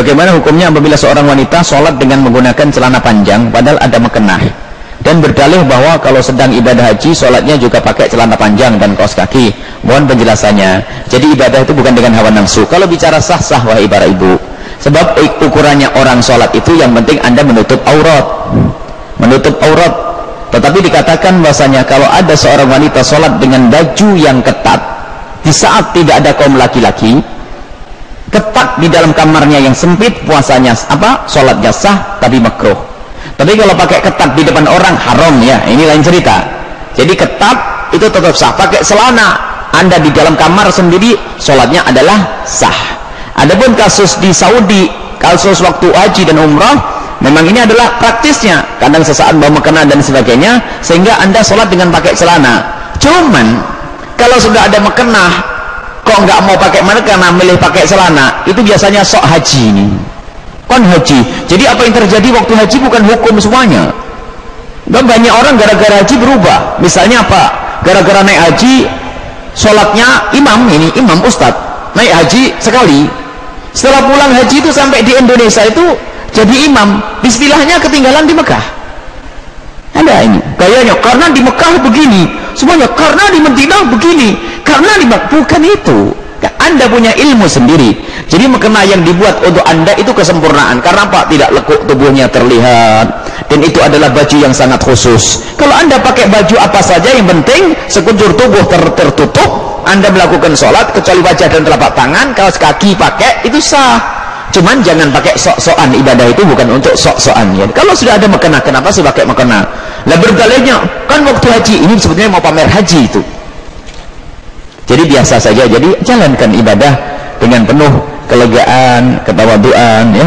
Bagaimana hukumnya apabila seorang wanita sholat dengan menggunakan celana panjang padahal ada mekenah dan berdalih bahwa kalau sedang ibadah haji sholatnya juga pakai celana panjang dan kaos kaki. Mohon penjelasannya. Jadi ibadah itu bukan dengan hawa nafsu. Kalau bicara sah-sah wahai para ibu. Sebab ukurannya orang sholat itu yang penting anda menutup aurat. Menutup aurat. Tetapi dikatakan bahasanya kalau ada seorang wanita sholat dengan baju yang ketat di saat tidak ada kaum laki-laki ketat di dalam kamarnya yang sempit puasanya apa sholatnya sah tapi makruh. Tapi kalau pakai ketat di depan orang haram ya ini lain cerita. Jadi ketat itu tetap sah. Pakai selana anda di dalam kamar sendiri sholatnya adalah sah. Adapun kasus di Saudi kasus waktu haji dan umrah memang ini adalah praktisnya. Kadang sesaat bawa mekena dan sebagainya sehingga anda sholat dengan pakai celana. Cuman kalau sudah ada mekena kok nggak mau pakai mana karena milih pakai celana? Itu biasanya sok haji ini. Kan haji. Jadi apa yang terjadi waktu haji bukan hukum semuanya. Dan banyak orang gara-gara haji berubah. Misalnya apa? Gara-gara naik haji sholatnya imam ini imam ustad. Naik haji sekali. Setelah pulang haji itu sampai di Indonesia itu jadi imam. Istilahnya ketinggalan di Mekah. Ada ini. Kayaknya karena di Mekah begini. Semuanya karena di Madinah begini karena bukan itu anda punya ilmu sendiri. Jadi mekena yang dibuat untuk anda itu kesempurnaan. Karena apa? tidak lekuk tubuhnya terlihat. Dan itu adalah baju yang sangat khusus. Kalau anda pakai baju apa saja yang penting sekujur tubuh ter tertutup anda melakukan sholat kecuali wajah dan telapak tangan kaos kaki pakai itu sah. Cuman jangan pakai sok-sokan. Ibadah itu bukan untuk sok-sokan ya. kalau sudah ada mekena kenapa sih pakai mekena lah berdalihnya kan waktu haji ini sebetulnya mau pamer haji itu jadi biasa saja. Jadi jalankan ibadah dengan penuh kelegaan ketawaduan ya